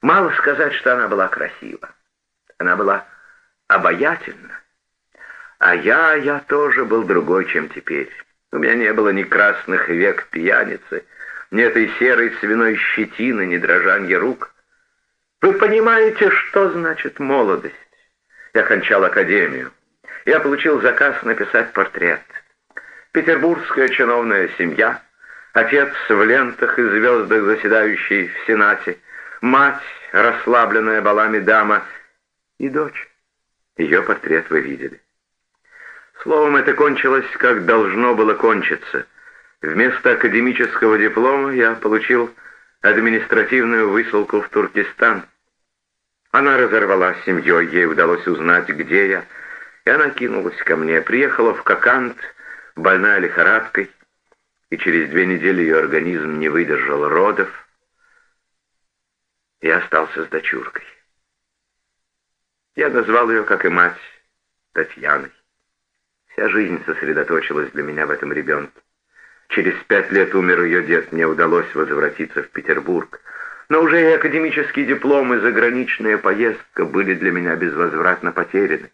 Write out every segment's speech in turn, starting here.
Мало сказать, что она была красива. Она была обаятельна. А я, я тоже был другой, чем теперь. У меня не было ни красных век пьяницы, ни этой серой свиной щетины, ни дрожанья рук. Вы понимаете, что значит молодость? Я кончал академию. Я получил заказ написать портрет. Петербургская чиновная семья, отец в лентах и звездах, заседающий в Сенате, мать, расслабленная балами дама, и дочь. Ее портрет вы видели. Словом, это кончилось, как должно было кончиться. Вместо академического диплома я получил административную высылку в Туркестан. Она разорвала с семьей, ей удалось узнать, где я, и она кинулась ко мне. Приехала в Кокант, больная лихорадкой, и через две недели ее организм не выдержал родов. Я остался с дочуркой. Я назвал ее, как и мать, Татьяной. Вся жизнь сосредоточилась для меня в этом ребенке. Через пять лет умер ее дед, мне удалось возвратиться в Петербург. Но уже и академический диплом, и заграничная поездка были для меня безвозвратно потеряны.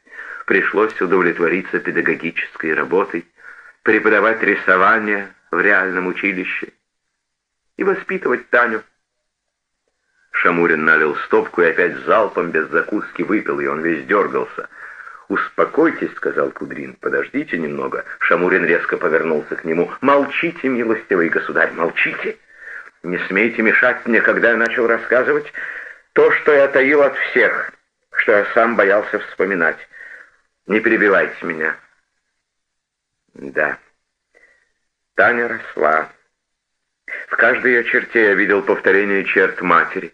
Пришлось удовлетвориться педагогической работой, преподавать рисование в реальном училище и воспитывать Таню. Шамурин налил стопку и опять залпом без закуски выпил, и он весь дергался. «Успокойтесь», — сказал Кудрин, — «подождите немного». Шамурин резко повернулся к нему. «Молчите, милостивый государь, молчите! Не смейте мешать мне, когда я начал рассказывать то, что я таил от всех, что я сам боялся вспоминать. Не перебивайте меня». Да, Таня росла. В каждой ее черте я видел повторение черт матери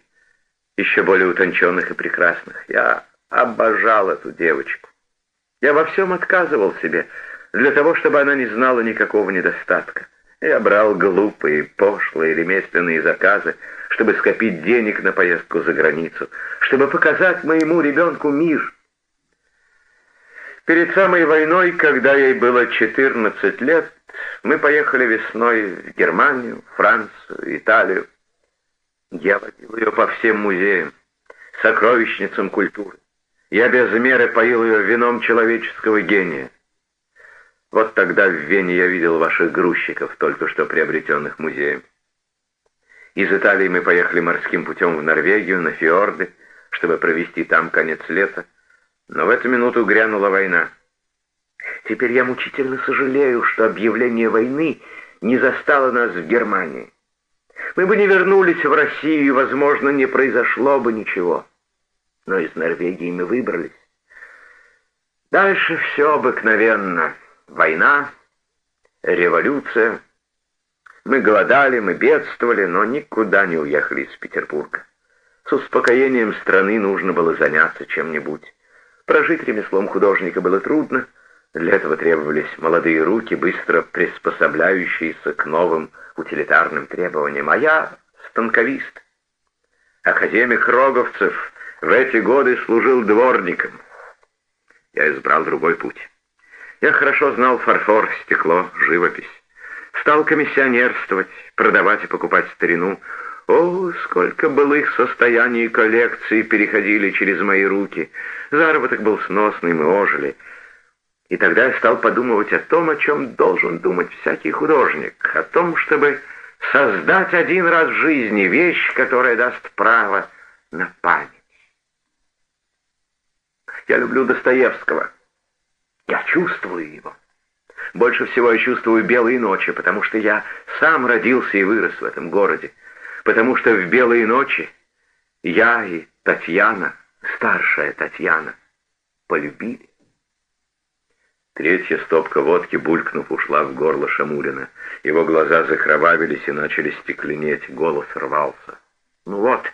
еще более утонченных и прекрасных. Я обожал эту девочку. Я во всем отказывал себе, для того, чтобы она не знала никакого недостатка. Я брал глупые, пошлые ремесленные заказы, чтобы скопить денег на поездку за границу, чтобы показать моему ребенку мир. Перед самой войной, когда ей было 14 лет, мы поехали весной в Германию, Францию, Италию. Я водил ее по всем музеям, сокровищницам культуры. Я без меры поил ее вином человеческого гения. Вот тогда в Вене я видел ваших грузчиков, только что приобретенных музеем. Из Италии мы поехали морским путем в Норвегию, на фьорды, чтобы провести там конец лета. Но в эту минуту грянула война. Теперь я мучительно сожалею, что объявление войны не застало нас в Германии. Мы бы не вернулись в Россию, и, возможно, не произошло бы ничего. Но из Норвегии мы выбрались. Дальше все обыкновенно. Война, революция. Мы голодали, мы бедствовали, но никуда не уехали из Петербурга. С успокоением страны нужно было заняться чем-нибудь. Прожить ремеслом художника было трудно. Для этого требовались молодые руки, быстро приспособляющиеся к новым утилитарным требованиям, а я станковист. Академик Роговцев в эти годы служил дворником. Я избрал другой путь. Я хорошо знал фарфор, стекло, живопись. Стал комиссионерствовать, продавать и покупать старину. О, сколько былых состояний и коллекций переходили через мои руки. Заработок был сносный, мы ожили — и тогда я стал подумывать о том, о чем должен думать всякий художник, о том, чтобы создать один раз в жизни вещь, которая даст право на память. Я люблю Достоевского. Я чувствую его. Больше всего я чувствую белые ночи, потому что я сам родился и вырос в этом городе, потому что в белые ночи я и Татьяна, старшая Татьяна, полюбили. Третья стопка водки, булькнув, ушла в горло Шамурина. Его глаза закровавились и начали стекленеть, голос рвался. «Ну вот,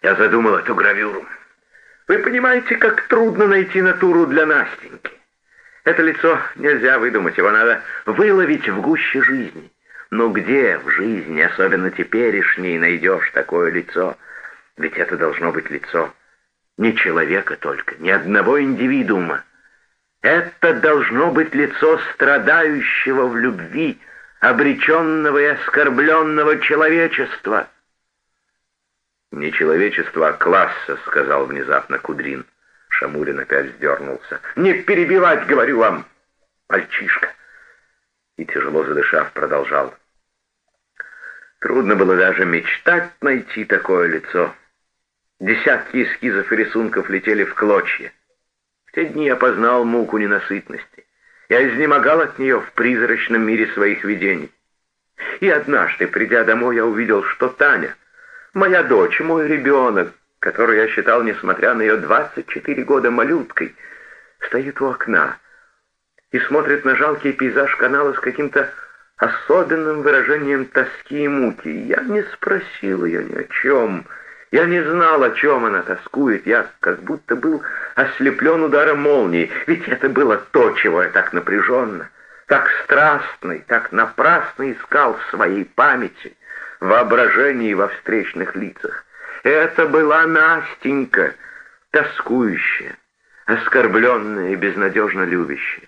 я задумал эту гравюру. Вы понимаете, как трудно найти натуру для Настеньки. Это лицо нельзя выдумать, его надо выловить в гуще жизни. Но где в жизни, особенно теперешней, найдешь такое лицо? Ведь это должно быть лицо не человека только, ни одного индивидуума, это должно быть лицо страдающего в любви, обреченного и оскорбленного человечества. «Не человечество, а класса», — сказал внезапно Кудрин. Шамурин опять сдернулся. «Не перебивать, говорю вам, мальчишка!» И, тяжело задышав, продолжал. Трудно было даже мечтать найти такое лицо. Десятки эскизов и рисунков летели в клочья. В те дни я познал муку ненасытности. Я изнемогал от нее в призрачном мире своих видений. И однажды, придя домой, я увидел, что Таня, моя дочь, мой ребенок, который я считал, несмотря на ее 24 года малюткой, стоит у окна и смотрит на жалкий пейзаж канала с каким-то особенным выражением тоски и муки. Я не спросил ее ни о чем, — я не знал, о чем она тоскует. Я как будто был ослеплен ударом молнии. Ведь это было то, чего я так напряженно, так страстно и так напрасно искал в своей памяти, воображении во встречных лицах. Это была Настенька, тоскующая, оскорбленная и безнадежно любящая.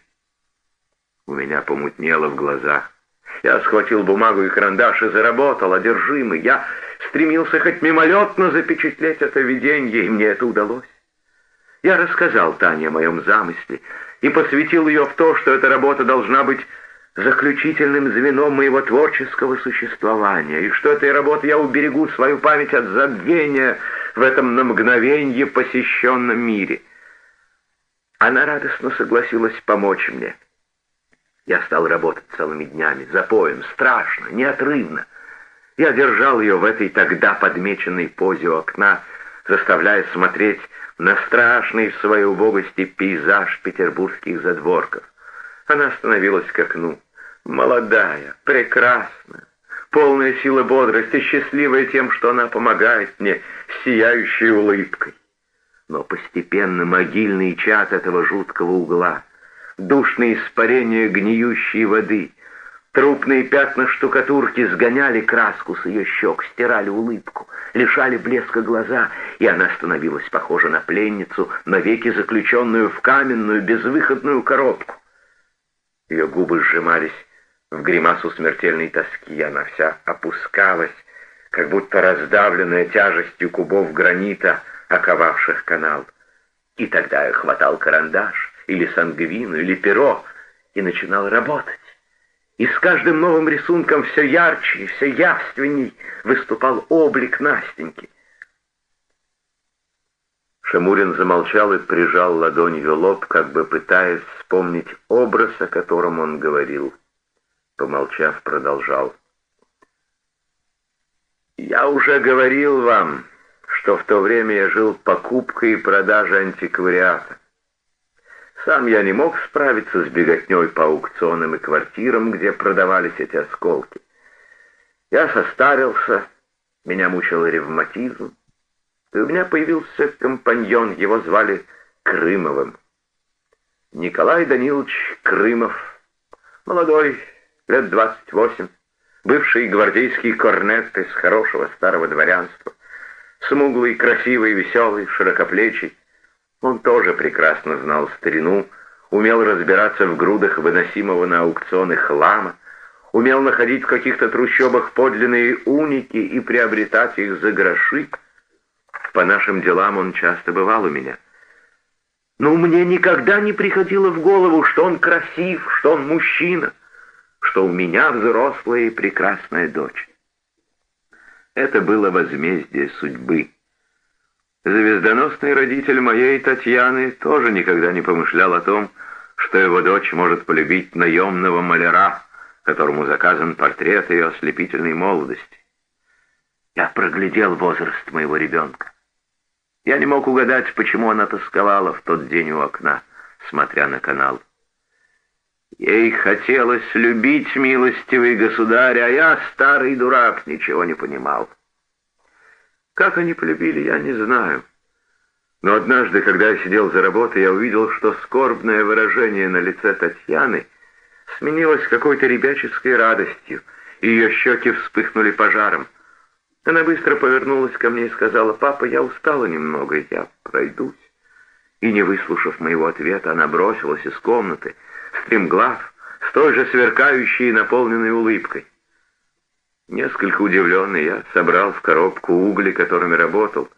У меня помутнело в глазах. Я схватил бумагу и карандаш и заработал, одержимый. Я стремился хоть мимолетно запечатлеть это видение, и мне это удалось. Я рассказал Тане о моем замысле и посвятил ее в то, что эта работа должна быть заключительным звеном моего творческого существования, и что этой работой я уберегу свою память от забвения в этом на мгновенье посещенном мире. Она радостно согласилась помочь мне. Я стал работать целыми днями, запоем, страшно, неотрывно. Я держал ее в этой тогда подмеченной позе у окна, заставляя смотреть на страшный в своей убогости пейзаж петербургских задворков. Она становилась к окну, молодая, прекрасная, полная силы бодрости, счастливая тем, что она помогает мне, сияющей улыбкой. Но постепенно могильный чад этого жуткого угла, душные испарения гниющей воды — Трупные пятна штукатурки сгоняли краску с ее щек, стирали улыбку, лишали блеска глаза, и она становилась похожа на пленницу, навеки заключенную в каменную безвыходную коробку. Ее губы сжимались в гримасу смертельной тоски, она вся опускалась, как будто раздавленная тяжестью кубов гранита, оковавших канал. И тогда я хватал карандаш, или сангвину, или перо, и начинал работать. И с каждым новым рисунком все ярче и все явственней выступал облик Настеньки. Шамурин замолчал и прижал ладонью лоб, как бы пытаясь вспомнить образ, о котором он говорил. Помолчав, продолжал. «Я уже говорил вам, что в то время я жил покупкой и продажей антиквариата. Сам я не мог справиться с беготней по аукционам и квартирам, где продавались эти осколки. Я состарился, меня мучил ревматизм, и у меня появился компаньон, его звали Крымовым. Николай Данилович Крымов, молодой, лет двадцать восемь, бывший гвардейский корнет из хорошего старого дворянства, смуглый, красивый, веселый, широкоплечий, он тоже прекрасно знал старину, умел разбираться в грудах выносимого на аукционы хлама, умел находить в каких-то трущобах подлинные уники и приобретать их за гроши. По нашим делам он часто бывал у меня. Но мне никогда не приходило в голову, что он красив, что он мужчина, что у меня взрослая и прекрасная дочь. Это было возмездие судьбы. Звездоносный родитель моей Татьяны тоже никогда не помышлял о том, что его дочь может полюбить наемного маляра, которому заказан портрет ее ослепительной молодости. Я проглядел возраст моего ребенка. Я не мог угадать, почему она тосковала в тот день у окна, смотря на канал. Ей хотелось любить милостивый государь, а я, старый дурак, ничего не понимал. Как они полюбили, я не знаю. Но однажды, когда я сидел за работой, я увидел, что скорбное выражение на лице Татьяны сменилось какой-то ребяческой радостью, и ее щеки вспыхнули пожаром. Она быстро повернулась ко мне и сказала, «Папа, я устала немного, я пройдусь». И, не выслушав моего ответа, она бросилась из комнаты, стремглав, с той же сверкающей и наполненной улыбкой. Несколько удивленный, я собрал в коробку угли, которыми работал,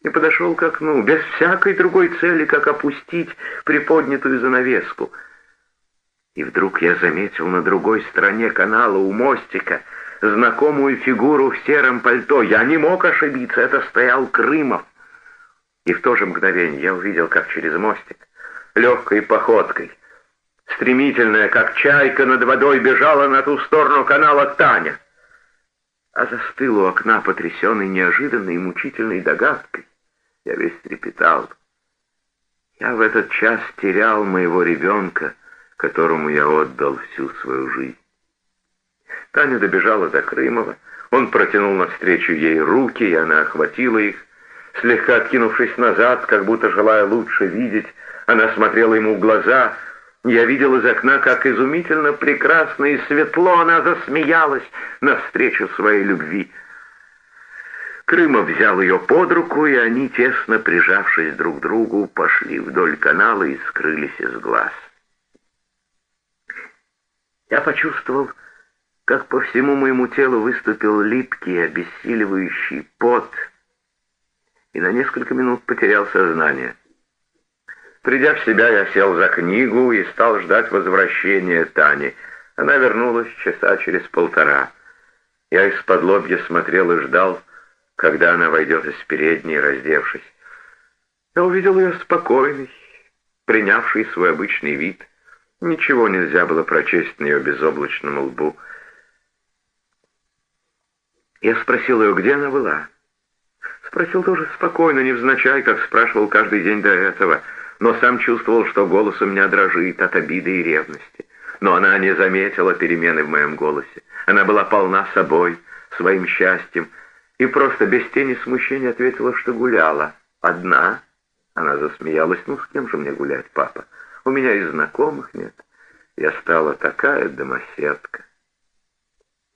и подошел к окну, без всякой другой цели, как опустить приподнятую занавеску. И вдруг я заметил на другой стороне канала у мостика знакомую фигуру в сером пальто. Я не мог ошибиться, это стоял Крымов. И в то же мгновение я увидел, как через мостик, легкой походкой, стремительная, как чайка над водой, бежала на ту сторону канала Таня а застыл у окна, потрясенный неожиданной и мучительной догадкой. Я весь трепетал. Я в этот час терял моего ребенка, которому я отдал всю свою жизнь. Таня добежала до Крымова, он протянул навстречу ей руки, и она охватила их. Слегка откинувшись назад, как будто желая лучше видеть, она смотрела ему в глаза — я видел из окна, как изумительно прекрасно и светло она засмеялась навстречу своей любви. Крымов взял ее под руку, и они, тесно прижавшись друг к другу, пошли вдоль канала и скрылись из глаз. Я почувствовал, как по всему моему телу выступил липкий, обессиливающий пот, и на несколько минут потерял сознание. Придя в себя, я сел за книгу и стал ждать возвращения Тани. Она вернулась часа через полтора. Я из-под лобья смотрел и ждал, когда она войдет из передней, раздевшись. Я увидел ее спокойной, принявшей свой обычный вид. Ничего нельзя было прочесть на ее безоблачном лбу. Я спросил ее, где она была. Спросил тоже спокойно, невзначай, как спрашивал каждый день до этого — но сам чувствовал, что голос у меня дрожит от обиды и ревности. Но она не заметила перемены в моем голосе. Она была полна собой, своим счастьем, и просто без тени смущения ответила, что гуляла. Одна? Она засмеялась. Ну, с кем же мне гулять, папа? У меня и знакомых нет. Я стала такая домоседка.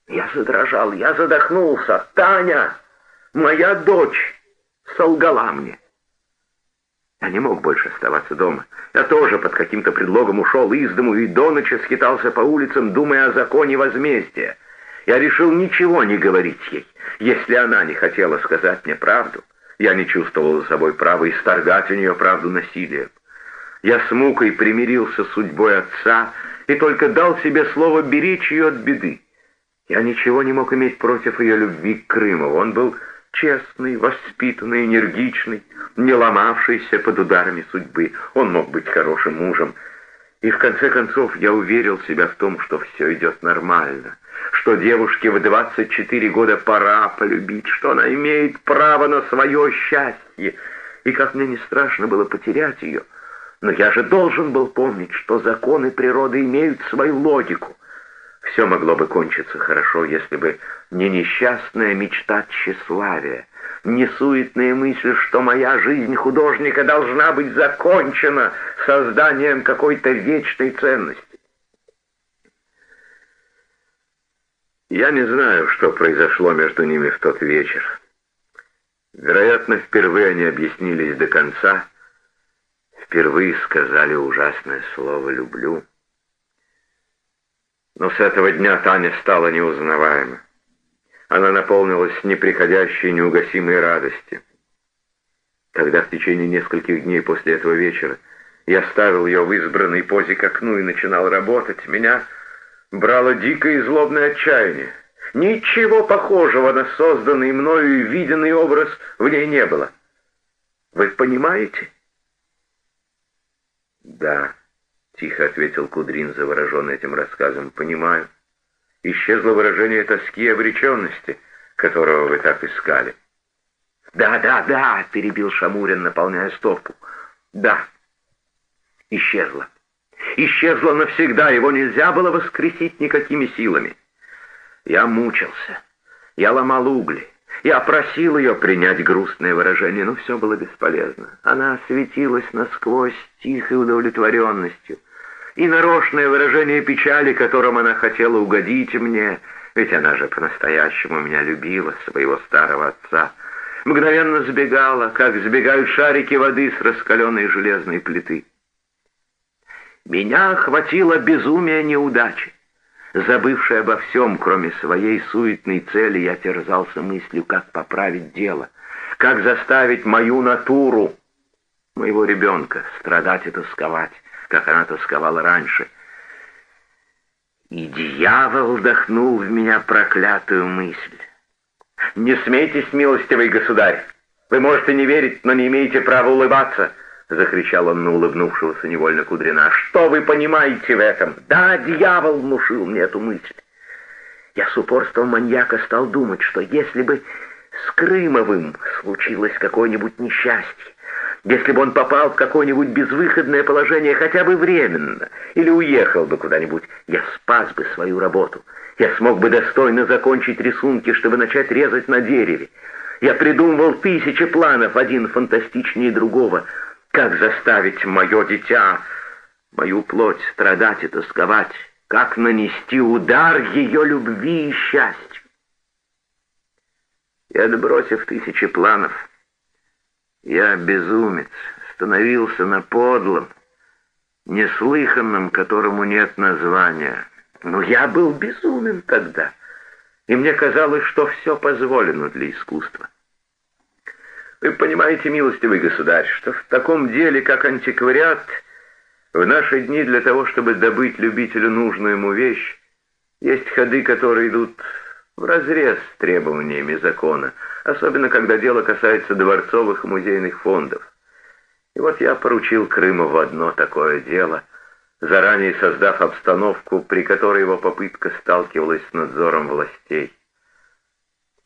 Я задрожал, я задохнулся. Таня, моя дочь, солгала мне. Я не мог больше оставаться дома. Я тоже под каким-то предлогом ушел из дому и до ночи скитался по улицам, думая о законе возмездия. Я решил ничего не говорить ей. Если она не хотела сказать мне правду, я не чувствовал за собой права исторгать у нее правду насилием. Я с мукой примирился с судьбой отца и только дал себе слово беречь ее от беды. Я ничего не мог иметь против ее любви к Крыму. Он был честный, воспитанный, энергичный, не ломавшийся под ударами судьбы. Он мог быть хорошим мужем. И в конце концов я уверил себя в том, что все идет нормально, что девушке в 24 года пора полюбить, что она имеет право на свое счастье. И как мне не страшно было потерять ее, но я же должен был помнить, что законы природы имеют свою логику. Все могло бы кончиться хорошо, если бы не несчастная мечта тщеславия, не суетная мысль, что моя жизнь художника должна быть закончена созданием какой-то вечной ценности. Я не знаю, что произошло между ними в тот вечер. Вероятно, впервые они объяснились до конца, впервые сказали ужасное слово «люблю». Но с этого дня Таня стала неузнаваема. Она наполнилась неприходящей, неугасимой радостью. Когда в течение нескольких дней после этого вечера я ставил ее в избранной позе к окну и начинал работать, меня брало дикое и злобное отчаяние. Ничего похожего на созданный мною и виденный образ в ней не было. Вы понимаете? Да. — тихо ответил Кудрин, завороженный этим рассказом. «Понимаю. Исчезло выражение тоски и обреченности, которого вы так искали». «Да, да, да!» — перебил Шамурин, наполняя стопку. «Да, исчезло. Исчезло навсегда, его нельзя было воскресить никакими силами. Я мучился, я ломал угли, я просил ее принять грустное выражение, но все было бесполезно. Она светилась насквозь тихой удовлетворенностью. И нарочное выражение печали, которым она хотела угодить мне, ведь она же по-настоящему меня любила, своего старого отца, мгновенно сбегала, как сбегают шарики воды с раскаленной железной плиты. Меня охватило безумие неудачи. Забывший обо всем, кроме своей суетной цели, я терзался мыслью, как поправить дело, как заставить мою натуру, моего ребенка, страдать и тосковать, как она тосковала раньше. И дьявол вдохнул в меня проклятую мысль. «Не смейтесь, милостивый государь! Вы можете не верить, но не имеете права улыбаться!» — закричал он на улыбнувшегося невольно Кудрина. «Что вы понимаете в этом? Да, дьявол внушил мне эту мысль. Я с упорством маньяка стал думать, что если бы с Крымовым случилось какое-нибудь несчастье, если бы он попал в какое-нибудь безвыходное положение хотя бы временно, или уехал бы куда-нибудь, я спас бы свою работу. Я смог бы достойно закончить рисунки, чтобы начать резать на дереве. Я придумывал тысячи планов, один фантастичнее другого — как заставить мое дитя, мою плоть страдать и тосковать? Как нанести удар ее любви и счастью? И отбросив тысячи планов, я, безумец, становился на подлом, неслыханном, которому нет названия. Но я был безумен тогда, и мне казалось, что все позволено для искусства. Вы понимаете, милостивый государь, что в таком деле, как антиквариат, в наши дни для того, чтобы добыть любителю нужную ему вещь, есть ходы, которые идут вразрез с требованиями закона, особенно когда дело касается дворцовых и музейных фондов. И вот я поручил Крымову одно такое дело, заранее создав обстановку, при которой его попытка сталкивалась с надзором властей.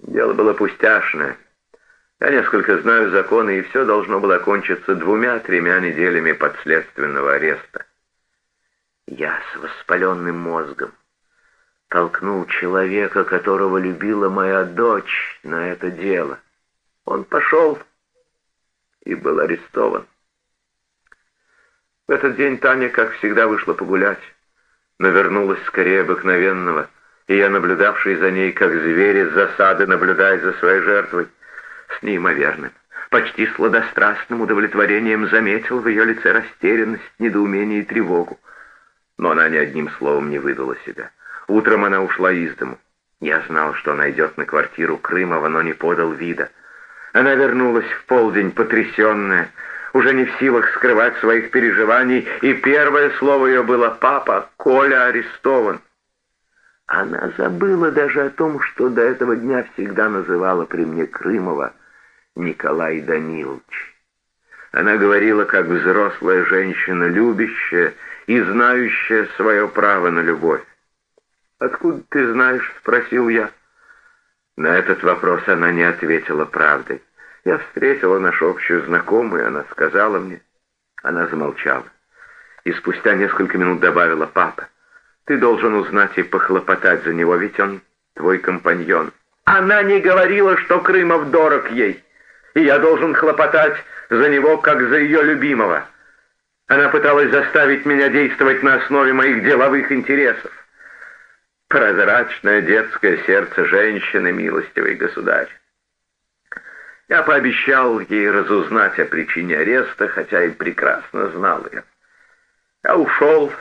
Дело было пустяшное — я несколько знаю законы, и все должно было кончиться двумя-тремя неделями подследственного ареста. Я с воспаленным мозгом толкнул человека, которого любила моя дочь, на это дело. Он пошел и был арестован. В этот день Таня, как всегда, вышла погулять, но вернулась скорее обыкновенного, и я, наблюдавший за ней, как зверь из засады, наблюдая за своей жертвой, с неимоверным, почти сладострастным удовлетворением заметил в ее лице растерянность, недоумение и тревогу. Но она ни одним словом не выдала себя. Утром она ушла из дому. Я знал, что она идет на квартиру Крымова, но не подал вида. Она вернулась в полдень, потрясенная, уже не в силах скрывать своих переживаний, и первое слово ее было «Папа, Коля арестован». Она забыла даже о том, что до этого дня всегда называла при мне Крымова Николай Данилович. Она говорила, как взрослая женщина, любящая и знающая свое право на любовь. «Откуда ты знаешь?» — спросил я. На этот вопрос она не ответила правдой. Я встретила нашу общую знакомую, она сказала мне. Она замолчала. И спустя несколько минут добавила «папа». Ты должен узнать и похлопотать за него, ведь он твой компаньон. Она не говорила, что Крымов дорог ей, и я должен хлопотать за него, как за ее любимого. Она пыталась заставить меня действовать на основе моих деловых интересов. Прозрачное детское сердце женщины, милостивый государь. Я пообещал ей разузнать о причине ареста, хотя и прекрасно знал ее. Я ушел,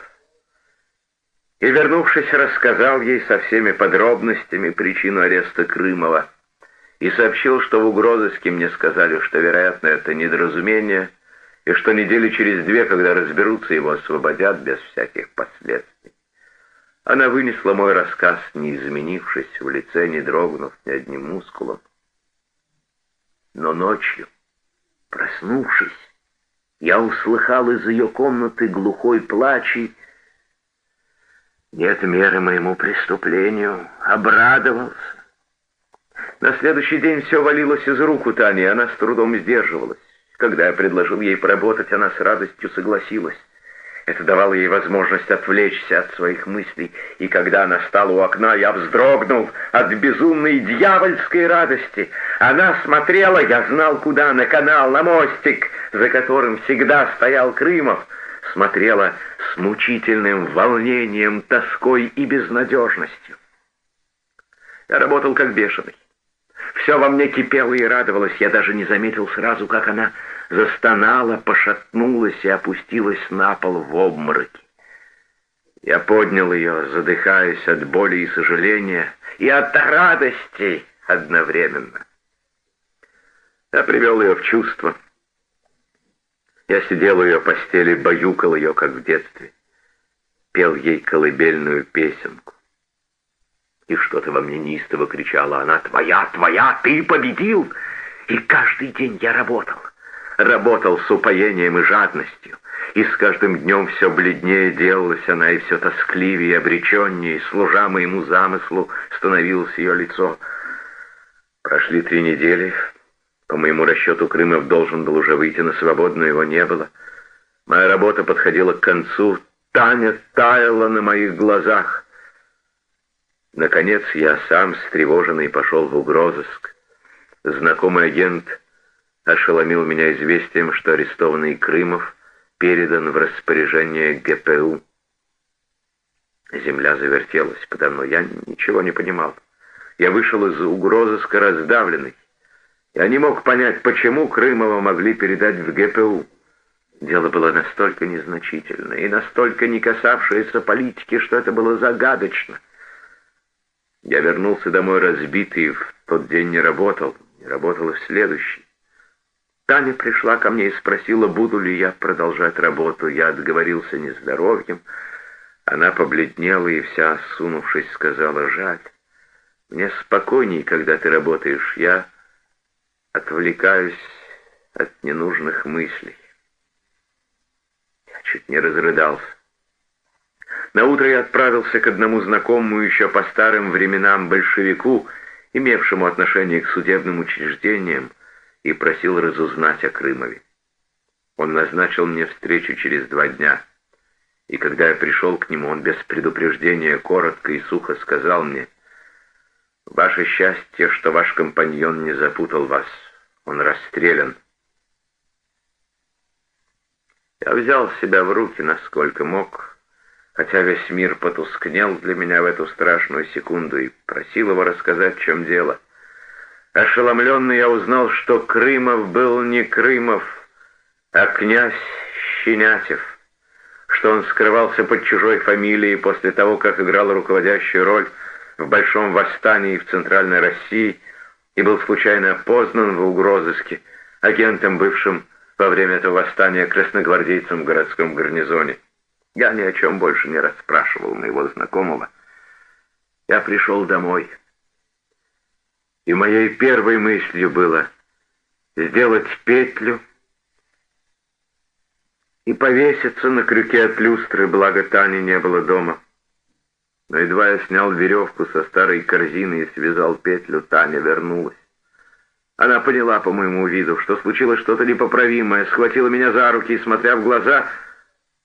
и, вернувшись, рассказал ей со всеми подробностями причину ареста Крымова и сообщил, что в угрозыске мне сказали, что, вероятно, это недоразумение, и что недели через две, когда разберутся, его освободят без всяких последствий. Она вынесла мой рассказ, не изменившись в лице, не дрогнув ни одним мускулом. Но ночью, проснувшись, я услыхал из ее комнаты глухой плач и нет меры моему преступлению. Обрадовался. На следующий день все валилось из рук у Тани, она с трудом сдерживалась. Когда я предложил ей поработать, она с радостью согласилась. Это давало ей возможность отвлечься от своих мыслей, и когда она стала у окна, я вздрогнул от безумной дьявольской радости. Она смотрела, я знал куда, на канал, на мостик, за которым всегда стоял Крымов — смотрела с мучительным волнением, тоской и безнадежностью. Я работал как бешеный. Все во мне кипело и радовалось. Я даже не заметил сразу, как она застонала, пошатнулась и опустилась на пол в обмороке. Я поднял ее, задыхаясь от боли и сожаления, и от радости одновременно. Я привел ее в чувство. Я сидел у ее постели, баюкал ее, как в детстве, пел ей колыбельную песенку. И что-то во мне неистово кричала она, «Твоя, твоя, ты победил!» И каждый день я работал. Работал с упоением и жадностью. И с каждым днем все бледнее делалась она, и все тоскливее и обреченнее, служа моему замыслу, становилось ее лицо. Прошли три недели. По моему расчету, Крымов должен был уже выйти на свободу, но его не было. Моя работа подходила к концу. Таня таяла на моих глазах. Наконец я сам, встревоженный, пошел в угрозыск. Знакомый агент ошеломил меня известием, что арестованный Крымов передан в распоряжение ГПУ. Земля завертелась подо мной. Я ничего не понимал. Я вышел из угрозыска раздавленный. Я не мог понять, почему Крымова могли передать в ГПУ. Дело было настолько незначительное и настолько не касавшееся политики, что это было загадочно. Я вернулся домой разбитый, в тот день не работал, не работал и в следующий. Таня пришла ко мне и спросила, буду ли я продолжать работу. Я отговорился нездоровьем. Она побледнела и вся, осунувшись, сказала, жаль. Мне спокойней, когда ты работаешь. Я отвлекаюсь от ненужных мыслей. Я чуть не разрыдался. На утро я отправился к одному знакомому еще по старым временам большевику, имевшему отношение к судебным учреждениям, и просил разузнать о Крымове. Он назначил мне встречу через два дня, и когда я пришел к нему, он без предупреждения коротко и сухо сказал мне, «Ваше счастье, что ваш компаньон не запутал вас, он расстрелян». Я взял себя в руки, насколько мог, хотя весь мир потускнел для меня в эту страшную секунду и просил его рассказать, в чем дело. Ошеломленный я узнал, что Крымов был не Крымов, а князь Щенятев, что он скрывался под чужой фамилией после того, как играл руководящую роль в Большом восстании в Центральной России и был случайно опознан в угрозыске агентом, бывшим во время этого восстания красногвардейцем в городском гарнизоне. Я ни о чем больше не расспрашивал моего знакомого. Я пришел домой. И моей первой мыслью было сделать петлю и повеситься на крюке от люстры, благо Тани не было дома. Но едва я снял веревку со старой корзины и связал петлю, Таня вернулась. Она поняла по моему виду, что случилось что-то непоправимое, схватила меня за руки и, смотря в глаза,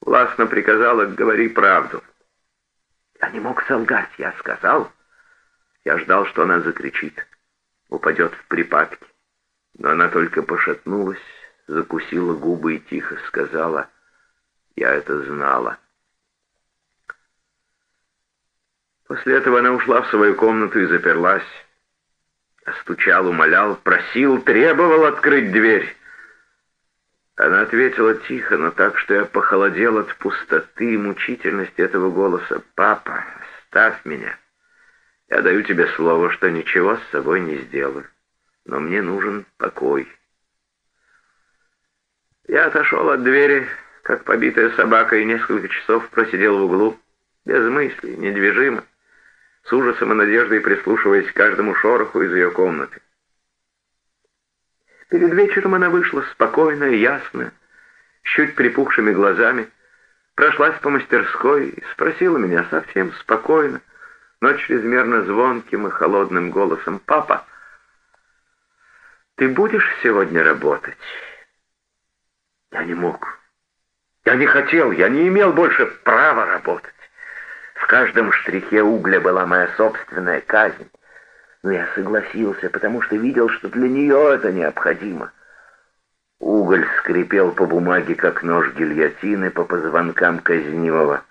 властно приказала «говори правду». Я не мог солгать, я сказал. Я ждал, что она закричит, упадет в припадке. Но она только пошатнулась, закусила губы и тихо сказала «Я это знала». После этого она ушла в свою комнату и заперлась. Стучал, умолял, просил, требовал открыть дверь. Она ответила тихо, но так, что я похолодел от пустоты и мучительности этого голоса. «Папа, ставь меня. Я даю тебе слово, что ничего с собой не сделаю, но мне нужен покой». Я отошел от двери, как побитая собака, и несколько часов просидел в углу, без мыслей, недвижимо, с ужасом и надеждой прислушиваясь к каждому шороху из ее комнаты. Перед вечером она вышла спокойная, ясная, с чуть припухшими глазами, прошлась по мастерской и спросила меня совсем спокойно, но чрезмерно звонким и холодным голосом, «Папа, ты будешь сегодня работать?» Я не мог. Я не хотел, я не имел больше права работать. В каждом штрихе угля была моя собственная казнь. Но я согласился, потому что видел, что для нее это необходимо. Уголь скрипел по бумаге, как нож гильотины по позвонкам казнивого.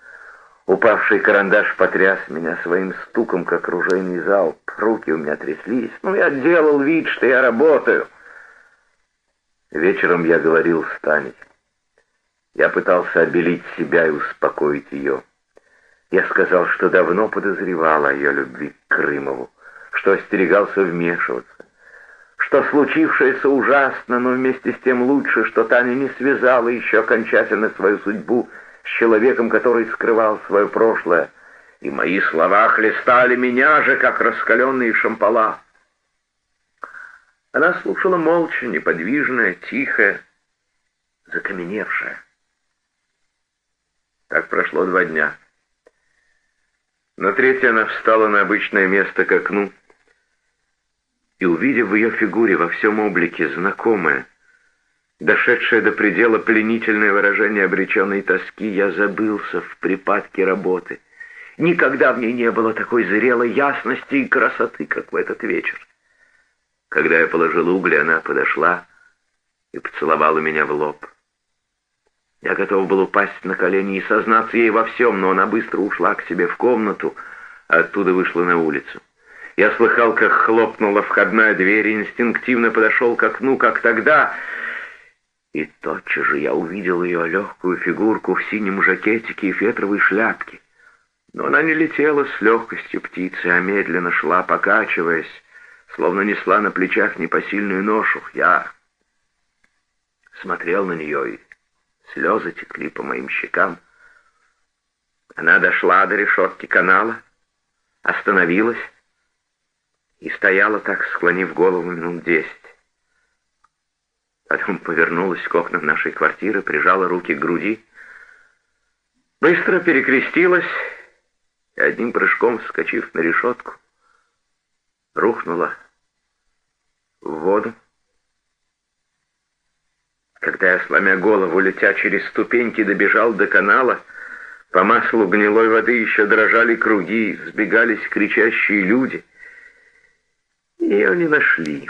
Упавший карандаш потряс меня своим стуком, как ружейный залп. Руки у меня тряслись, но я делал вид, что я работаю. Вечером я говорил с Таней. Я пытался обелить себя и успокоить ее. Я сказал, что давно подозревал о ее любви к Крымову, что остерегался вмешиваться, что случившееся ужасно, но вместе с тем лучше, что Таня не связала еще окончательно свою судьбу с человеком, который скрывал свое прошлое, и мои слова хлестали меня же, как раскаленные шампала. Она слушала молча, неподвижная, тихая, закаменевшая. Так прошло два дня. На третье она встала на обычное место к окну и, увидев в ее фигуре во всем облике знакомое, дошедшее до предела пленительное выражение обреченной тоски, я забылся в припадке работы. Никогда в ней не было такой зрелой ясности и красоты, как в этот вечер. Когда я положил угли, она подошла и поцеловала меня в лоб. Я готов был упасть на колени и сознаться ей во всем, но она быстро ушла к себе в комнату, а оттуда вышла на улицу. Я слыхал, как хлопнула входная дверь, и инстинктивно подошел к окну, как тогда, и тотчас же я увидел ее легкую фигурку в синем жакетике и фетровой шляпке. Но она не летела с легкостью птицы, а медленно шла, покачиваясь, словно несла на плечах непосильную ношу. Я смотрел на нее, и слезы текли по моим щекам. Она дошла до решетки канала, остановилась и стояла так, склонив голову минут десять. Потом повернулась к окнам нашей квартиры, прижала руки к груди, быстро перекрестилась и одним прыжком, вскочив на решетку, рухнула в воду. Когда я, сломя голову, летя через ступеньки, добежал до канала, по маслу гнилой воды еще дрожали круги, сбегались кричащие люди. Ее не нашли.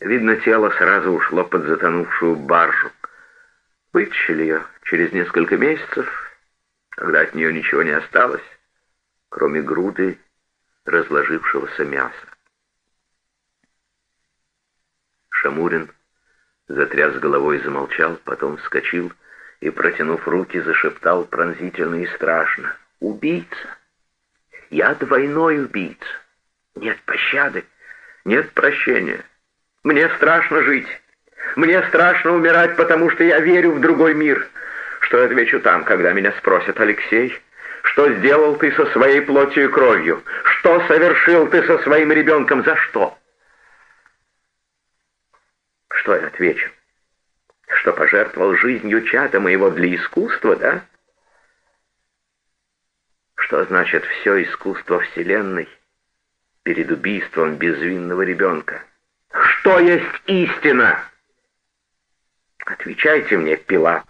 Видно, тело сразу ушло под затонувшую баржу. Вытащили ее через несколько месяцев, когда от нее ничего не осталось, кроме груды разложившегося мяса. Шамурин затряс головой и замолчал, потом вскочил и, протянув руки, зашептал пронзительно и страшно. «Убийца! Я двойной убийца! Нет пощады, нет прощения! Мне страшно жить! Мне страшно умирать, потому что я верю в другой мир! Что я отвечу там, когда меня спросят, Алексей?» Что сделал ты со своей плотью и кровью? Что совершил ты со своим ребенком? За что? Что я отвечу? Что пожертвовал жизнью чада моего для искусства, да? Что значит все искусство Вселенной перед убийством безвинного ребенка? Что есть истина? Отвечайте мне, Пилат.